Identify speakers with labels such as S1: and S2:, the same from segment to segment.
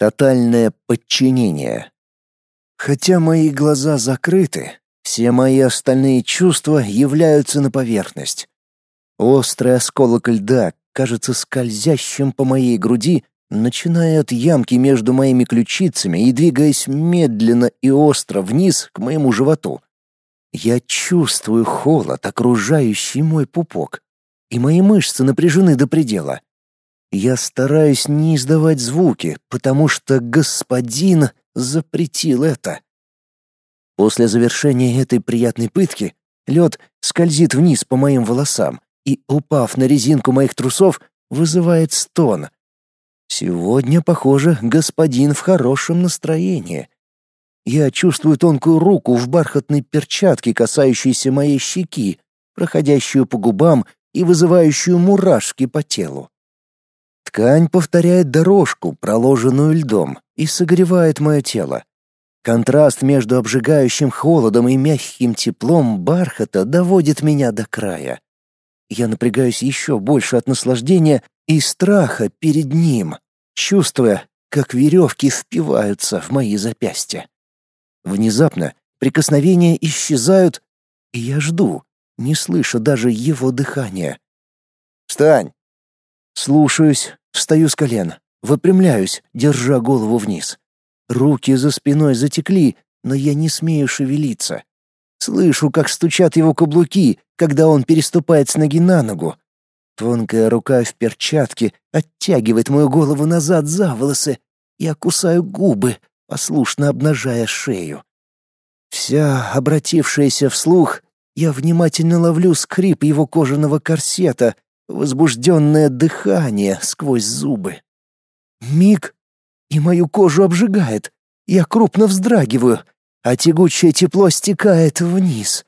S1: Тотальное подчинение. Хотя мои глаза закрыты, все мои остальные чувства являются на поверхность. Острый осколок льда кажется скользящим по моей груди, начиная от ямки между моими ключицами и двигаясь медленно и остро вниз к моему животу. Я чувствую холод, окружающий мой пупок, и мои мышцы напряжены до предела. Я стараюсь не издавать звуки, потому что господин запретил это. После завершения этой приятной пытки лед скользит вниз по моим волосам и, упав на резинку моих трусов, вызывает стон. Сегодня, похоже, господин в хорошем настроении. Я чувствую тонкую руку в бархатной перчатке, касающейся моей щеки, проходящую по губам и вызывающую мурашки по телу. Ткань повторяет дорожку, проложенную льдом, и согревает мое тело. Контраст между обжигающим холодом и мягким теплом бархата доводит меня до края. Я напрягаюсь еще больше от наслаждения и страха перед ним, чувствуя, как веревки впиваются в мои запястья. Внезапно прикосновения исчезают, и я жду, не слыша даже его дыхания. «Встань!» Слушаюсь, встаю с колен, выпрямляюсь, держа голову вниз. Руки за спиной затекли, но я не смею шевелиться. Слышу, как стучат его каблуки, когда он переступает с ноги на ногу. Тонкая рука в перчатке оттягивает мою голову назад за волосы. Я кусаю губы, послушно обнажая шею. Вся обратившаяся вслух, я внимательно ловлю скрип его кожаного корсета, возбужденное дыхание сквозь зубы. Миг, и мою кожу обжигает. Я крупно вздрагиваю, а тягучее тепло стекает вниз.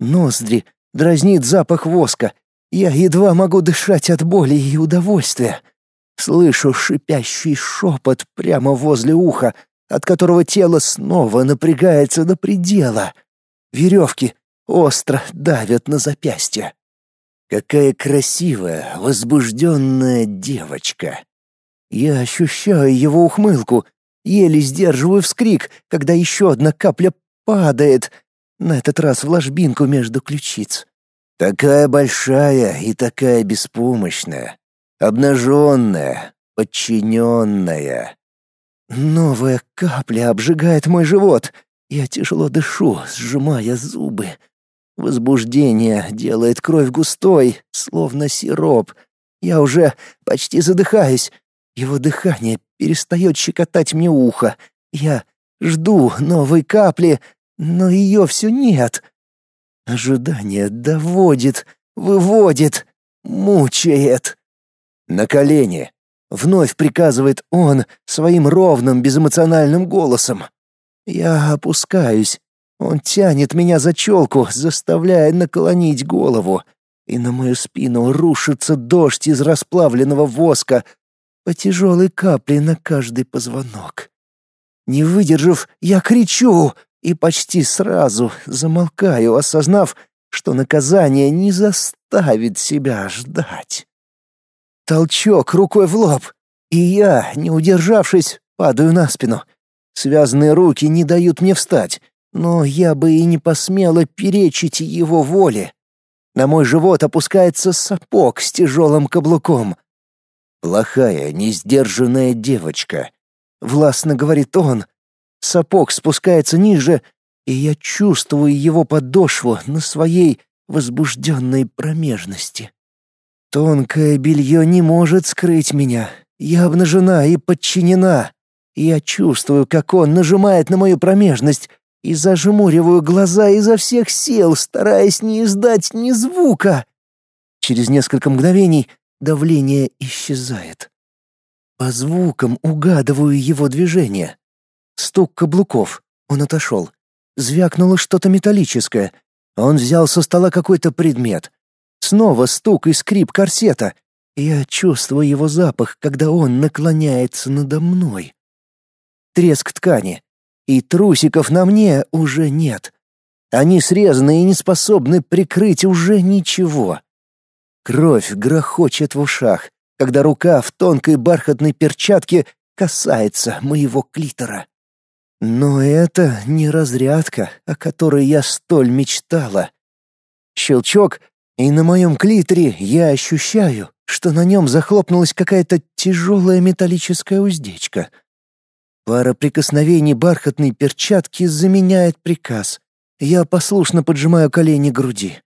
S1: Ноздри дразнит запах воска. Я едва могу дышать от боли и удовольствия. Слышу шипящий шепот прямо возле уха, от которого тело снова напрягается до предела. Веревки остро давят на запястье. Какая красивая, возбужденная девочка. Я ощущаю его ухмылку, еле сдерживаю вскрик, когда еще одна капля падает, на этот раз в ложбинку между ключиц. Такая большая и такая беспомощная, обнаженная, подчиненная. Новая капля обжигает мой живот. Я тяжело дышу, сжимая зубы. Возбуждение делает кровь густой, словно сироп. Я уже почти задыхаюсь. Его дыхание перестает щекотать мне ухо. Я жду новой капли, но ее все нет. Ожидание доводит, выводит, мучает. На колени. Вновь приказывает он своим ровным безэмоциональным голосом. Я опускаюсь, он тянет меня за челку, заставляя наклонить голову, и на мою спину рушится дождь из расплавленного воска по тяжелой капле на каждый позвонок. Не выдержав, я кричу и почти сразу замолкаю, осознав, что наказание не заставит себя ждать. Толчок рукой в лоб, и я, не удержавшись, падаю на спину. Связанные руки не дают мне встать, но я бы и не посмела перечить его воле. На мой живот опускается сапог с тяжелым каблуком. «Плохая, несдержанная девочка», — властно говорит он. Сапог спускается ниже, и я чувствую его подошву на своей возбужденной промежности. Тонкое белье не может скрыть меня. Я обнажена и подчинена. Я чувствую, как он нажимает на мою промежность, и зажмуриваю глаза изо всех сил, стараясь не издать ни звука. Через несколько мгновений давление исчезает. По звукам угадываю его движение. Стук каблуков. Он отошел. Звякнуло что-то металлическое. Он взял со стола какой-то предмет. Снова стук и скрип корсета. Я чувствую его запах, когда он наклоняется надо мной. Треск ткани и трусиков на мне уже нет. Они срезаны и не способны прикрыть уже ничего. Кровь грохочет в ушах, когда рука в тонкой бархатной перчатке касается моего клитора. Но это не разрядка, о которой я столь мечтала. Щелчок, и на моем клиторе я ощущаю, что на нем захлопнулась какая-то тяжелая металлическая уздечка. Пара прикосновений бархатной перчатки заменяет приказ. Я послушно поджимаю колени груди.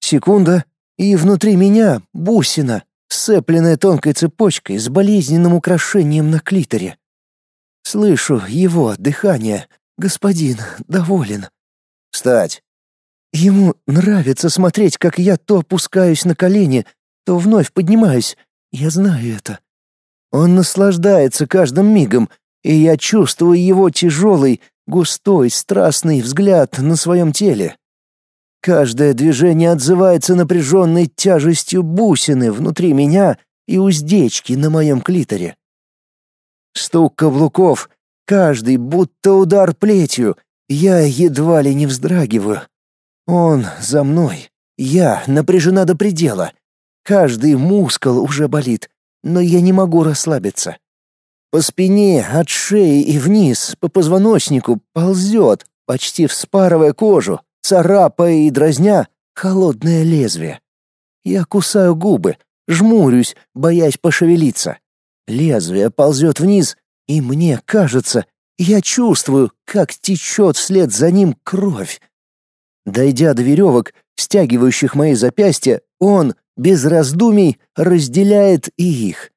S1: Секунда, и внутри меня бусина, сцепленная тонкой цепочкой с болезненным украшением на клиторе. Слышу его дыхание. Господин доволен. «Встать!» Ему нравится смотреть, как я то опускаюсь на колени, то вновь поднимаюсь. Я знаю это. Он наслаждается каждым мигом, и я чувствую его тяжелый, густой, страстный взгляд на своем теле. Каждое движение отзывается напряженной тяжестью бусины внутри меня и уздечки на моем клиторе. Стук каблуков, каждый будто удар плетью, я едва ли не вздрагиваю. Он за мной, я напряжена до предела. Каждый мускул уже болит, но я не могу расслабиться. По спине, от шеи и вниз, по позвоночнику ползет, почти вспарывая кожу, царапая и дразня холодное лезвие. Я кусаю губы, жмурюсь, боясь пошевелиться. Лезвие ползет вниз, и мне кажется, я чувствую, как течет вслед за ним кровь. Дойдя до веревок, стягивающих мои запястья, он, без раздумий, разделяет и их.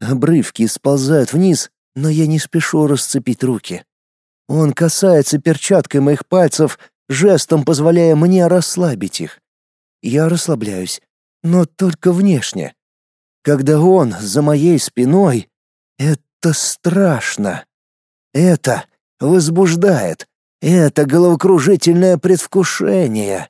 S1: Обрывки сползают вниз, но я не спешу расцепить руки. Он касается перчаткой моих пальцев, жестом позволяя мне расслабить их. Я расслабляюсь, но только внешне. Когда он за моей спиной, это страшно. Это возбуждает. Это головокружительное предвкушение.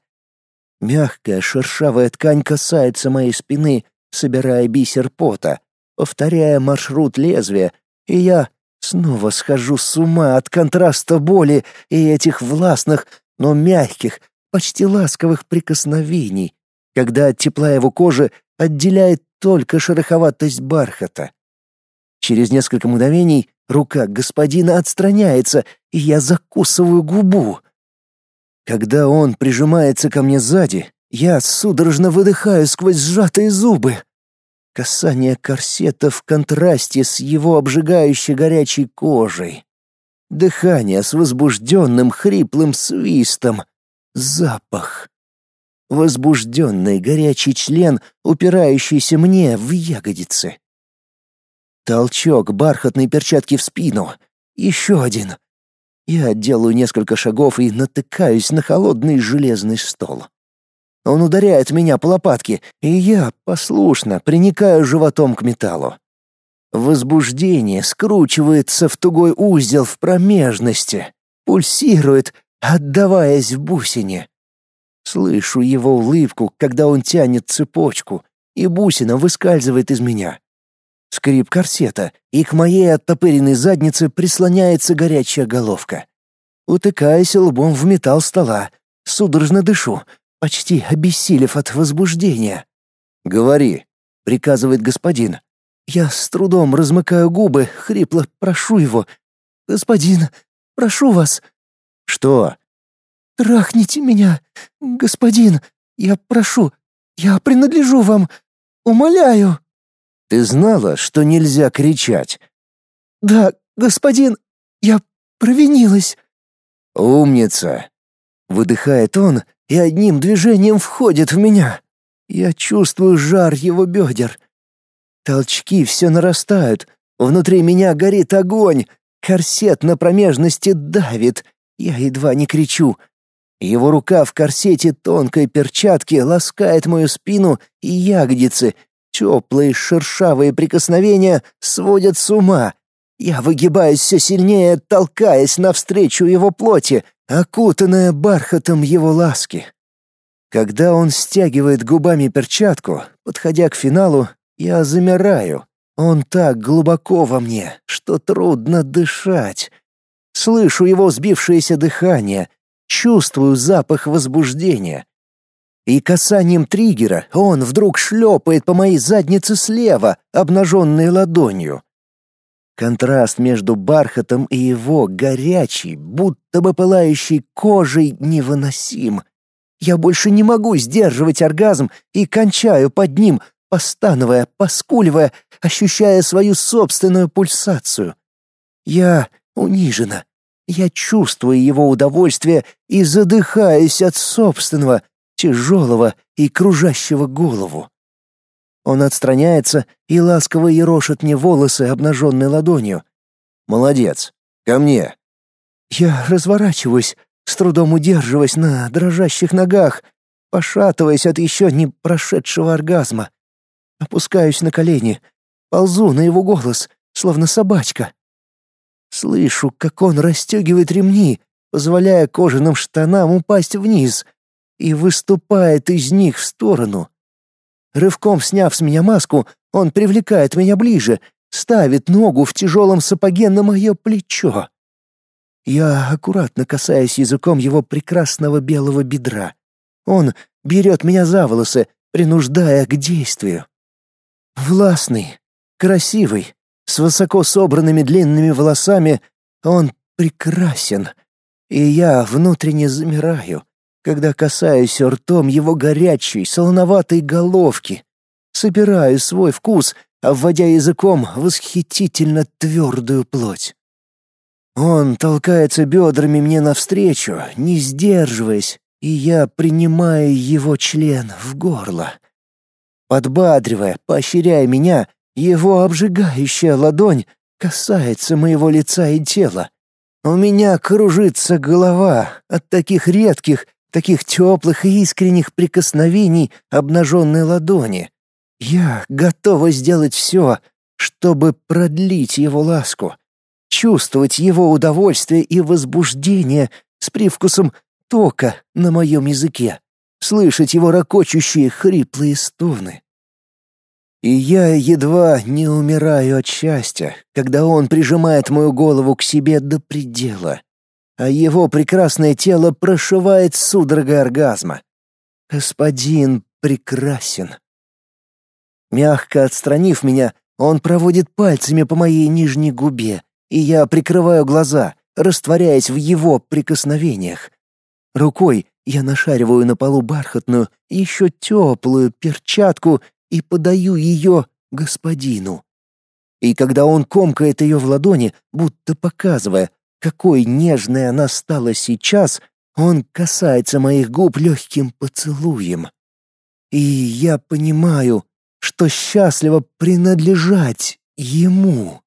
S1: Мягкая шершавая ткань касается моей спины, собирая бисер пота, повторяя маршрут лезвия, и я снова схожу с ума от контраста боли и этих властных, но мягких, почти ласковых прикосновений, когда от тепла его кожи отделяет только шероховатость бархата. Через несколько мгновений рука господина отстраняется, и я закусываю губу. Когда он прижимается ко мне сзади, я судорожно выдыхаю сквозь сжатые зубы. Касание корсета в контрасте с его обжигающей горячей кожей. Дыхание с возбужденным хриплым свистом. Запах. Возбужденный горячий член, упирающийся мне в ягодицы. Толчок бархатной перчатки в спину. Еще один. Я делаю несколько шагов и натыкаюсь на холодный железный стол. Он ударяет меня по лопатке, и я послушно приникаю животом к металлу. Возбуждение скручивается в тугой узел в промежности, пульсирует, отдаваясь в бусине. Слышу его улыбку, когда он тянет цепочку, и бусина выскальзывает из меня. Скрип корсета, и к моей оттопыренной заднице прислоняется горячая головка. Утыкаясь лбом в металл стола, судорожно дышу, почти обессилев от возбуждения. «Говори», — приказывает господин. Я с трудом размыкаю губы, хрипло прошу его. «Господин, прошу вас». «Что?» «Трахните меня, господин, я прошу, я принадлежу вам, умоляю». «Ты знала, что нельзя кричать?»
S2: «Да, господин, я провинилась».
S1: «Умница!» Выдыхает он и одним движением входит в меня. Я чувствую жар его бедер. Толчки все нарастают. Внутри меня горит огонь. Корсет на промежности давит. Я едва не кричу. Его рука в корсете тонкой перчатки ласкает мою спину и ягодицы. Теплые шершавые прикосновения сводят с ума. Я выгибаюсь все сильнее, толкаясь навстречу его плоти, окутанная бархатом его ласки. Когда он стягивает губами перчатку, подходя к финалу, я замираю. Он так глубоко во мне, что трудно дышать. Слышу его сбившееся дыхание, чувствую запах возбуждения. И касанием триггера он вдруг шлепает по моей заднице слева, обнаженной ладонью. Контраст между бархатом и его горячей, будто бы пылающей кожей невыносим. Я больше не могу сдерживать оргазм и кончаю под ним, постановая, поскуливая, ощущая свою собственную пульсацию. Я унижена. Я чувствую его удовольствие и задыхаюсь от собственного, тяжелого и кружащего голову. Он отстраняется и ласково ерошит мне волосы обнаженной ладонью. «Молодец. Ко мне». Я разворачиваюсь, с трудом удерживаясь на дрожащих ногах, пошатываясь от еще не прошедшего оргазма. Опускаюсь на колени, ползу на его голос, словно собачка. Слышу, как он расстегивает ремни, позволяя кожаным штанам упасть вниз, и выступает из них в сторону. Рывком сняв с меня маску, он привлекает меня ближе, ставит ногу в тяжелом сапоге на мое плечо. Я аккуратно касаюсь языком его прекрасного белого бедра. Он берет меня за волосы, принуждая к действию. Властный, красивый, с высоко собранными длинными волосами, он прекрасен. И я внутренне замираю, когда касаюсь ртом его горячей, солоноватой головки. Собираю свой вкус, обводя языком восхитительно твердую плоть. Он толкается бедрами мне навстречу, не сдерживаясь, и я принимаю его член в горло. Подбадривая, поощряя меня, его обжигающая ладонь касается моего лица и тела. У меня кружится голова от таких редких, таких теплых и искренних прикосновений обнаженной ладони. Я готова сделать все, чтобы продлить его ласку, чувствовать его удовольствие и возбуждение с привкусом тока на моем языке, слышать его ракочущие хриплые стоны. И я едва не умираю от счастья, когда он прижимает мою голову к себе до предела а его прекрасное тело прошивает судорога оргазма. Господин прекрасен. Мягко отстранив меня, он проводит пальцами по моей нижней губе, и я прикрываю глаза, растворяясь в его прикосновениях. Рукой я нашариваю на полу бархатную, еще теплую перчатку и подаю ее господину. И когда он комкает ее в ладони, будто показывая, какой нежной она стала сейчас, он касается моих губ легким поцелуем. И я понимаю, что счастливо принадлежать ему.